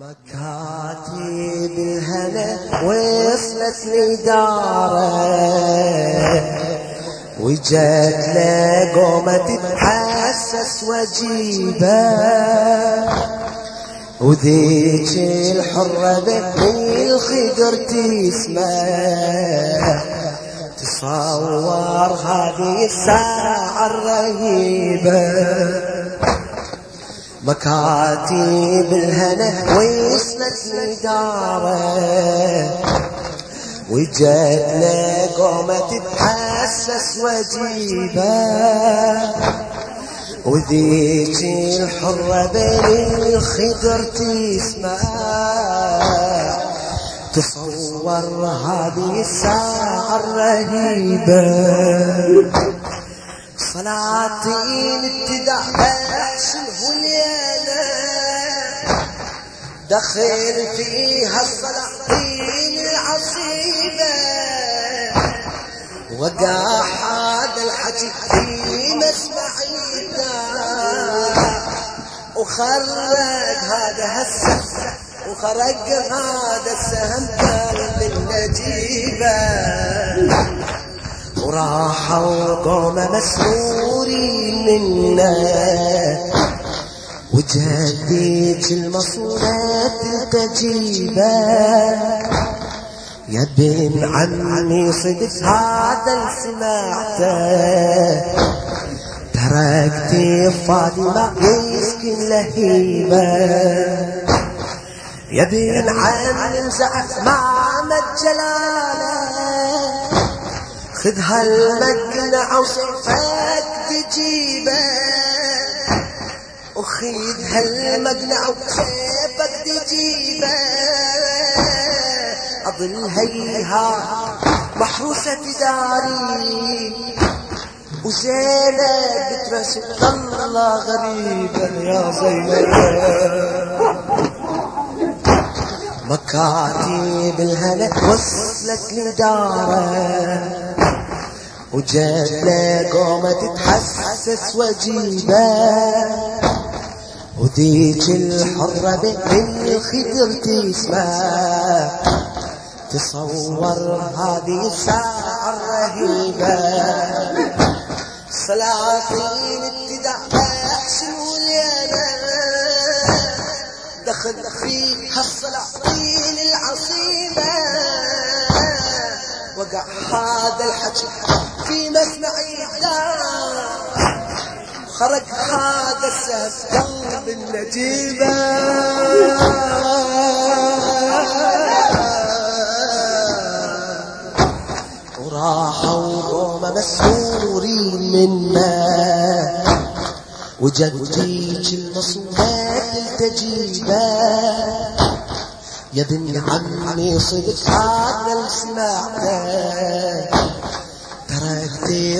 مكاتب الهنا وصلت لي داره وجت لقومة تتحسس وجيبة. وذيك الحرة بين الخدر تسمع. تصور هذه الساعة الرهيبة. مكاتب الهنا وصلت لداره وجت لقومة تتحسس وجيبة. وذيك الحرة بين الخدر تسمع. تصور هذه الساعة الرهيبة صلاتين ابتداء شنو ليلة دخل فيها الصلاتين العصيبة. وقع هذا الحكي في مسمعينا وخرج هذا هسه وخرج هذا السهم قلب النجيبه وراحوا قوم مسرورين منا. وجديك المصونات تجيبه يا بن عمي صدق هذا سمعته تركتي فاطمة يسكن لهيبة. يا بن عمي مسعف مع جلاله خذ هالمقنع وصفك تجيبه وخذ هالمقنع وسيفك تجيبه أظل هيها محروسة داري. وزينب بترسل الله غريبا يا زينب مكاتب الهنا وصلت لداره وجات لقومة تتحسس وجيبه وذيك الحرة بين الخدر تسمع تصور هذه الساعة الرهيبة سلاطين ابتداء شنو لينا دخل فيها السلاطين العصيبة وقع هذا الحكي في مسمعي خرج هذا السهم قلب النجيبة. وراحوا قوم مسرورين منا وجديك المصونات التجيبة. يا بن عمي صدق هذا سمعته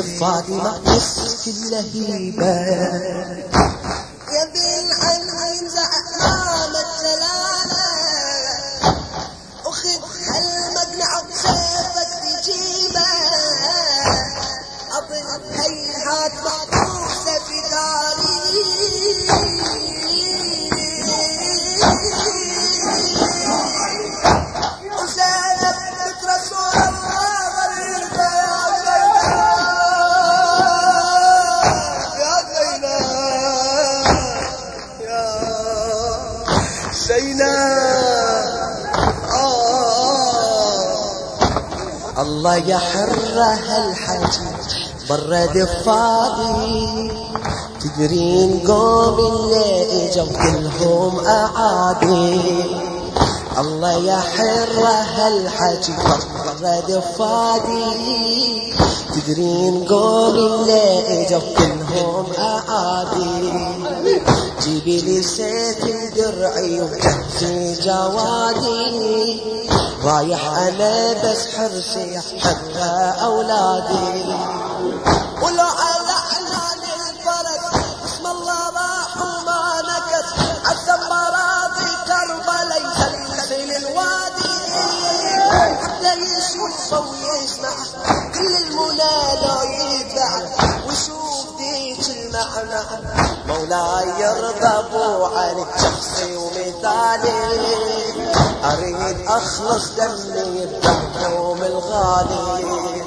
فاطمة نصف اللهيبة آه الله يحرها الحكي برد فاضي تدرين قوم اللي اجوا كلهم اعادي الله يحرها الحكي برد فاضي تدرين قوم اللي اجوا كلهم اعادي جيبي لي سيف درعي وجهزي جوادي رايح أنا بس حرصي حتى أولادي. ولو على أعلان الفرس اسم الله راح وما نكس. عزم مراضي كربلاء يسلسل الوادي. حتى يشوف ويسمع كل المنى لو يدفع ويشوف ديك المعنى. مولاي يرضى أبو علي شخصي ومثالي. أريد أخلص دمي الدم الغالي.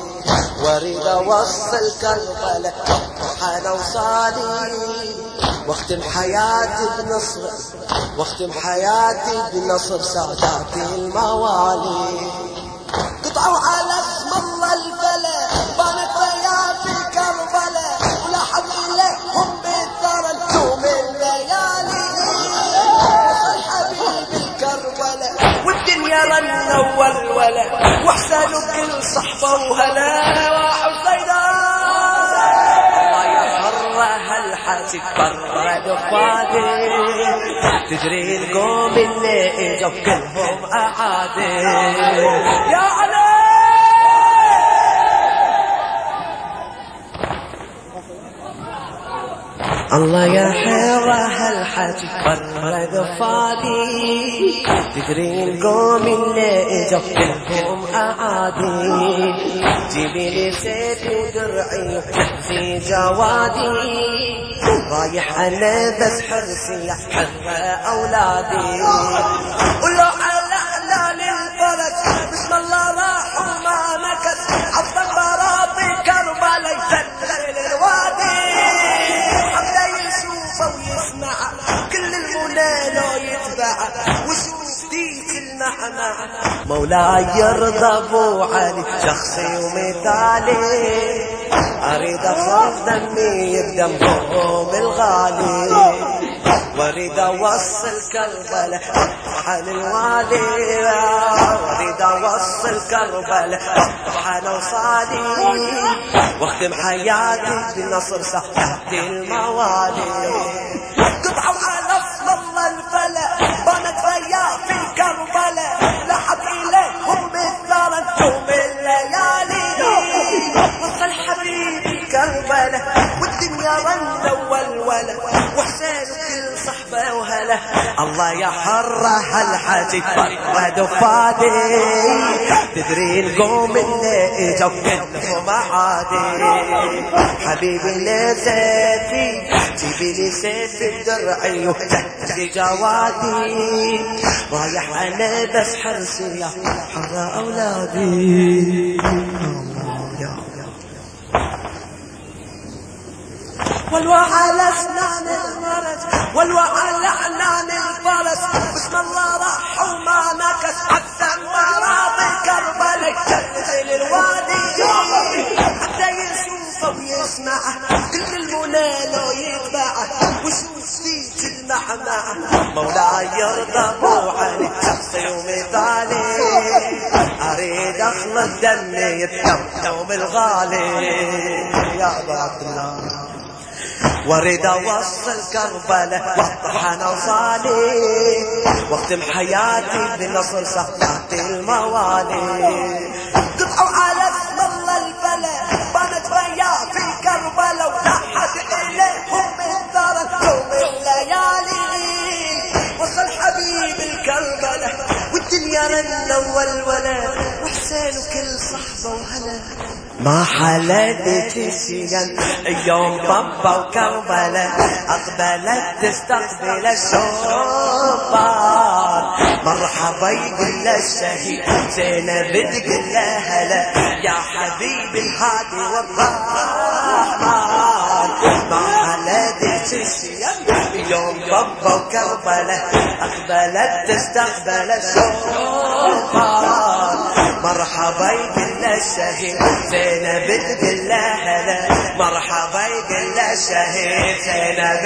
وأريد أوصل كربلاء حال اوصالي واختم حياتي بنصر واختم حياتي بنصر سادات الموالي. قطعوا رنة والولا واحسنوا كل صحبة وهلا وحسينا الحاسب برد فادي تدري القوم اللي إجوا كلهم أعادي. يا علي الله يا حيرة هالحكي برد فادي تدري القوم اللي اجوا كلهم أعادي. جيبي لي سيفي ودرعي وحزي جوادي. رايح أنا بس حرسي حر أولادي. ولو مولاي يرضى ابو علي شخصي ومثالي. أريد اخاف دمي بدمهم الغالي وأريد أوصل كربلاء عن الوالي. وأريد أوصل كربلاء عن اوصالي واختم حياتي بنصر سحتة الموالي. والدنيا رنة والولا وحسين كل صحبة وهلا. الله يا حرة الحاجي فرد فادي تدري القوم اللي إجوا كلهم عادي. حبيبي اللي سيفي جيبي لي سيف الدرعي وتهدي جوادي. رايح أنا بس حرسي يا حر أولادي. اسنان المرج والوا على اعنان الفرس بسم الله راح وما نكس حتى مراضي كربلاء تنزل الوادي حتى يشوفه ويسمعه كل المنى لو يتبعه وشوف فيك المعنى مولاي يرضى أبو علي شخصي ومثالي أريد أخلص دمي الدم دوم الغالي. يا ابو الله. واريد اوصل كربلاء واطرح وصالي واختم حياتي بنصر صفات الموالي. ما حلت الشيم يوم بابا وكربلاء اقبلت تستقبل الشوفان مرحبا يقول الشهيد زينب تقول هلا. يا حبيبي الهادي والرحمن ما حلت الشيم يوم بابا وكربلاء اقبلت تستقبل الشوفان مرحبا يقول الشهيد. زينب تقول هلا مرحبا يقول الشهيد. زينب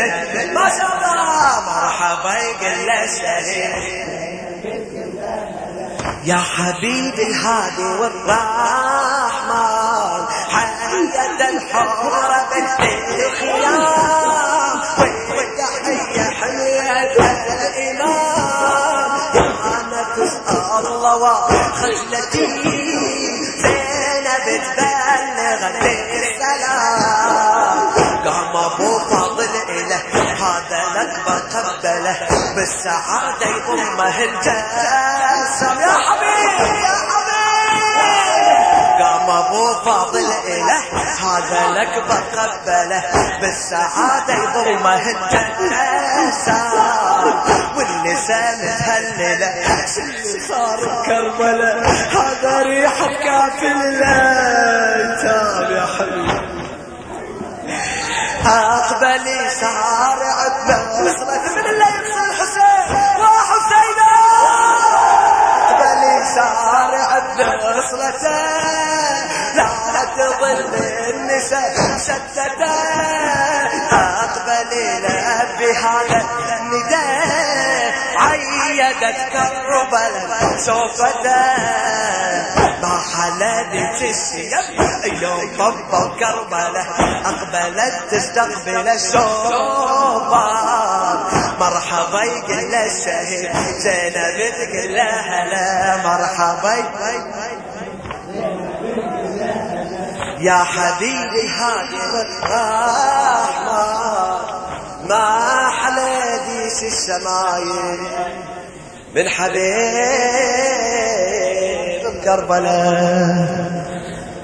ما شاء الله. مرحبا يقول الشهيد. يا حبيبي الهادي والرحمن حياة الحورة بنت الخيام. وتحية حلوة الإمام. أنا الله خجلتي زينب تبلغ بالسلام قام ابو فاضل اله هذا لك بقبله بالسعادة يضمه الجسم يا حبيبي يا حبيبي. قام ابو فاضل اله هذا الاكبر قبله بالسعاده يضمه التسار والنساء متهلله صار كربله هذا ريحه كافل الايتام يا حبيبي. اقبل يسار عبد من اللي يغسل الحسين وحسينا اقبل يسار عبد لا تظل النساء شتتا عيدت كربلا سوفتا ما حلالت السيب يوم طب كربلة أقبلت تستقبل الشوفان مرحبا يقول الشهيد. زينب تقول هلا مرحبا. يا حبيبي هذه الرحمة. ما حلى ديس السمايل. من حبيب كربلاء.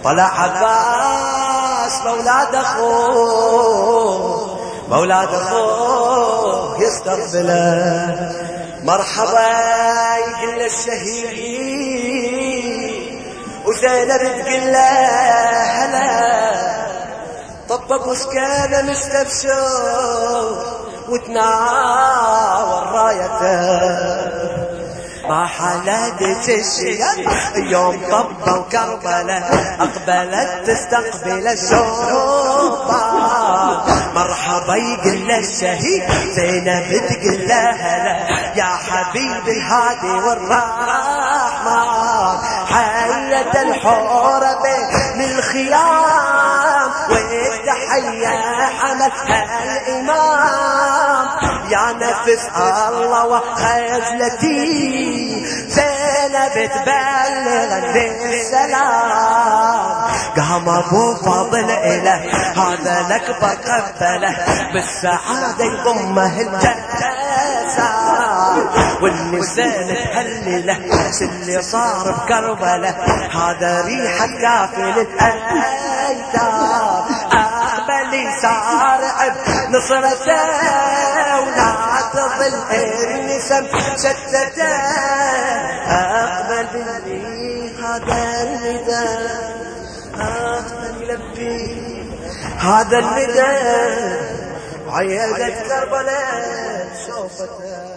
طلع عباس مولاد أخوه مولاد أخوه يستقبله. مرحبا يقول الشهيد وزينب تقول له هلا. طبق وسكانه مستبشر وتناور رايته ما حلدت الشيم يوم طب وكربلة أقبلت تستقبل الشوطة مرحبا يقول الشهيد زينب تقول هلا يا حبيبي الهادي والرحمن حية الحورة بين الخيام. والتحية حملها الإمام. يا نفس الله وخجلتي زينب تبلغ بالسلام. قام أبو فاضل اله هذا الاكبر قبله بالسعادة يضمه التسام والنساء تهلله اللي صار بكربله هذا ريحه كافل الايتام اقبل صار نصرته ولا تظل النسم شتته اقبل باللي هذا هذا يلبي هذا النداء. عيدت كربلاء شوفته.